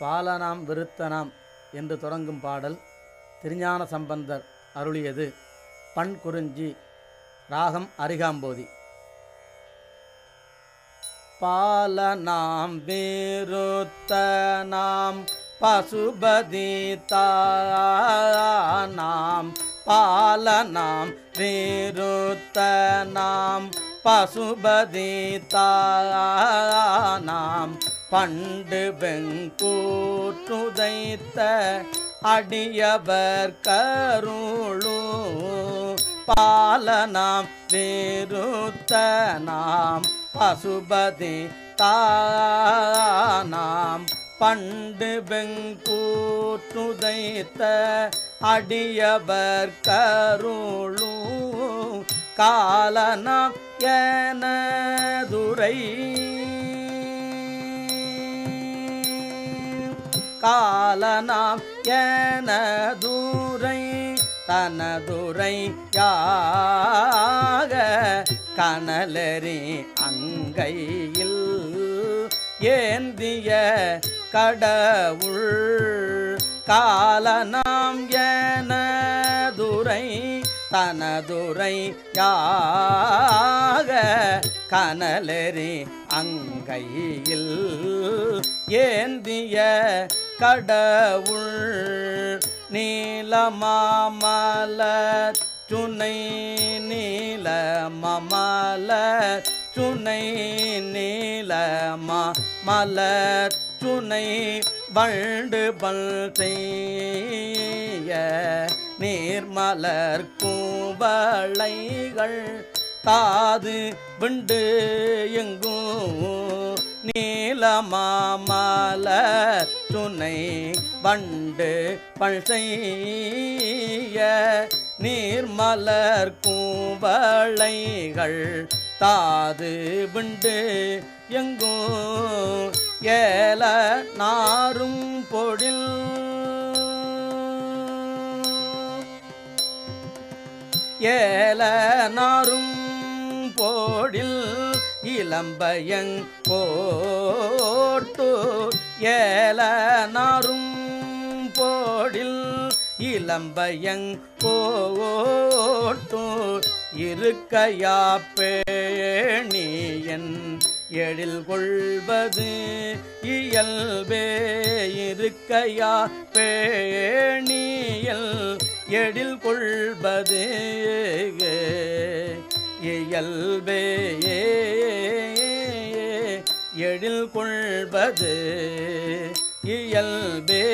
பாலனாம் விருத்தனாம் என்று தொடங்கும் பாடல் திருஞான சம்பந்தர் அருளியது. பண் குறிஞ்சி ராகம் அரிகாம்போதி. பாலனாம் விருத்தனாம் பசுபதி தானாம். பாலனாம் விருத்தனாம் பசுபதி தானாம். பண்டு வெங்கூற்றுதைத்த அடியவர் கருளு பாலனாம் விருத்தனாம் பசுபதி தானாம். பண்டு வெங்கூற்றுதைத்த அடியவர் கருளு காலனாம் எனதுரை காலனாம் எனதுரை தனதுரை யாக கனலறி அங்கையில் ஏந்திய கடவுள் காலனாம் எனதுரை தனதுரை யாக கனலறி அங்கையில் ஏந்திய கடவுள் நீலமாமல துணை நீலமமல துணை நீலமா மலர் துணை வண்டு பல் நீர்மலர் கூவளைகள் தாது விண்டு எங்கும் நீலமாமல துணை பண்டு பல் நீர்மலர் கூவளைகள் தாது விண்டு எங்கும் ஏல நாரும் பொழில். ஏல நாரும் போடில் இளம்பயங் போட்டு ஏல நாரும் போடில் இளம்பயங் போட்டு இருக்கையா பேணியன் எழில் கொள்வது இயல்பே இருக்கையா பேணியல் எழில் கொள்வது இயல்பே எழில் கொள்வது இயல்பே.